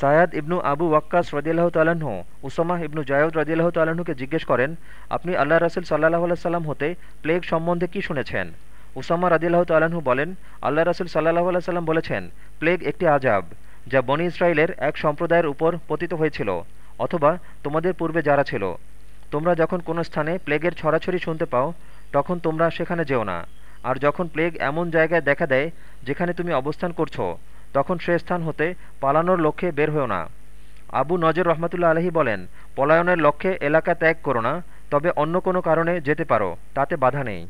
সায়াদ ইবনু আবু ওয়াক্কাস রদিয়াল্লাহ তাল্লাহ্ন উসামাহ ইবনু জায়দ রদিয়াল্লাহ তাল্লাহ্নকে জিজ্ঞেস করেন, আপনি আল্লাহ রাসুল সাল্লাহ সাল্লাম হতে প্লেগ সম্বন্ধে কি শুনেছেন? উসামা রদিয়াল্লাহ তাল্লাহ্ন বলেন, আল্লাহ রাসুল সাল্লাহ সাল্লাম বলেছেন, প্লেগ একটি আজাব যা বনি ইসরায়েলের এক সম্প্রদায়ের উপর পতিত হয়েছিল, অথবা তোমাদের পূর্বে যারা ছিল। তোমরা যখন কোনো স্থানে প্লেগের ছড়াছড়ি শুনতে পাও, তখন তোমরা সেখানে যেও না। আর যখন প্লেগ এমন জায়গায় দেখা দেয়, যেখানে তুমি অবস্থান করছ তখন সে স্থান হতে পালানোর লক্ষ্যে বের হও না। আবু নজর রহমতুল্লা আলহী বলেন, পলায়নের লক্ষ্যে এলাকা ত্যাগ করো না, তবে অন্য কোনো কারণে যেতে পারো, তাতে বাধা নেই।